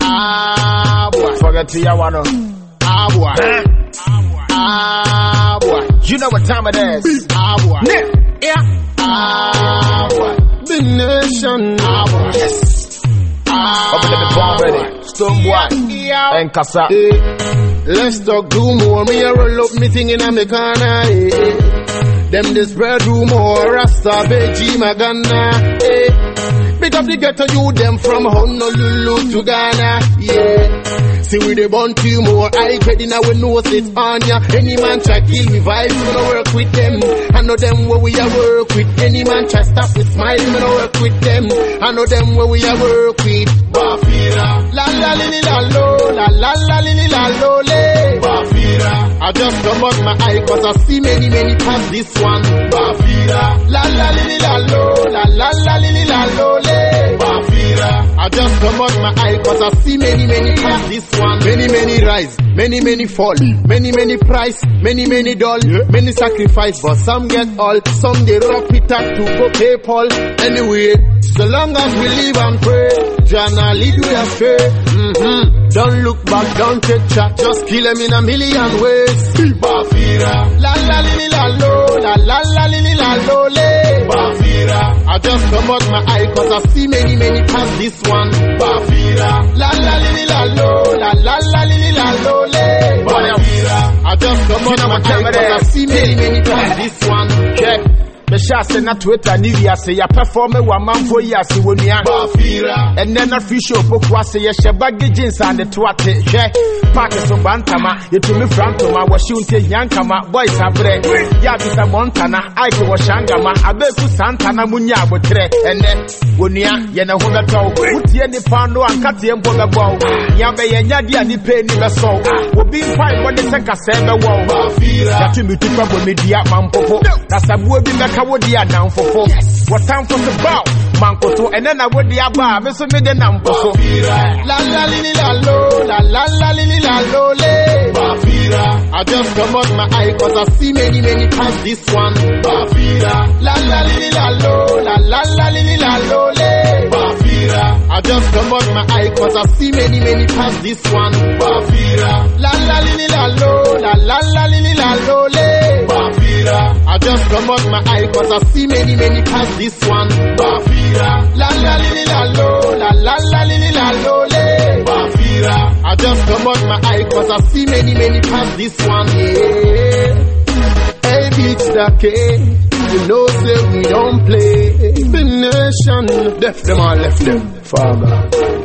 Ah, boy. Forget to your one. Ah, boy. Ah, boy. You know what time it is. Ah, boy. Yeah. Yeah. Ah, boy. The nation. Ah, boy. Yes. Ah, Up in the bomb ready. Stonebwoy. Yeah. And Kasa. Eh, Let's talk do more. Me a roll up me thing in a corner. Eh. Them this spread rumor. Rasta Beji Magana. Eh. Big up the ghetto you them from Honolulu to Ghana. Yeah. See we the born two more. I get in our nose it's on ya. Any man try kill me vibes, we no work with them. I know them where we a work with. Any man try stop with smile, we no work with them. I know them where we a work with. Bafira. La la li li la lo, la la la li li la lo le. Bafira. I just come out my eye cause I see many many past this one. Bafira. La la li li la lo, la la la I just come out my eye cause I see many many past this one. Many many rise, many many fall, many many price, many many doll, many sacrifice, but some get all, some they rock it up to go PayPal. Anyway, so long as we live and pray, Jana lead we astray. Mm-hmm. Don't look back, don't take chat, just kill them in a million ways. La la li la lo, la la la li la lo I just come out my eye cause I see many many past this one. Bafira, la la li li la lo, la la la li li la lo le. Bafira, I just come out my eye cause I see many many past this. Mehyɛ ase na twitter ne wiase yɛpɛfɔme wɔ amanfoɔ yi ase wɔ nua. Bafira, ɛnɛ na fi show poku ase yɛhyɛ bagge jeans a ne to ate hwɛ paake so ba ntama yɛtumi fra ntoma wɔhyew nte hia nkama boys abrɛ yɛ abisa mɔntana aike wɔhyɛ angama abeeku saa ntana mu nya abotrɛ ɛnɛ wɔ nua yɛne ho bɛtɔw wotie nipa no ankateɛ mpo bɛbɔw nea bɛyɛ nyade a nipa ani bɛsɔw obi mpaebɔ ne sɛ kasɛɛ bɛwɔw Bafira. yɛtumi tupa bɔ me dua mampopo. Kasaboa bi bɛka wo di anamfofo wɔtamfo so baw manko so ɛnɛ na wodi aba a me so mede nampo so La la li li la lo, la la la li li la lo le. Bafira, I just come out my eye cause I see many many past this one. Bafira, la la li li la lo, la la la li li la lo le. Bafira, I just come out my eye cause I see many many past this one. Bafira, I out my eye cause I see many many past this one. Bafira, la la li la lo, la la la li la lo le. Bafira, I just come out my eye cause I see many many past this one. Yeah. Hey, beats the K. You know, say we don't play. The nation, left them all, left them. Father.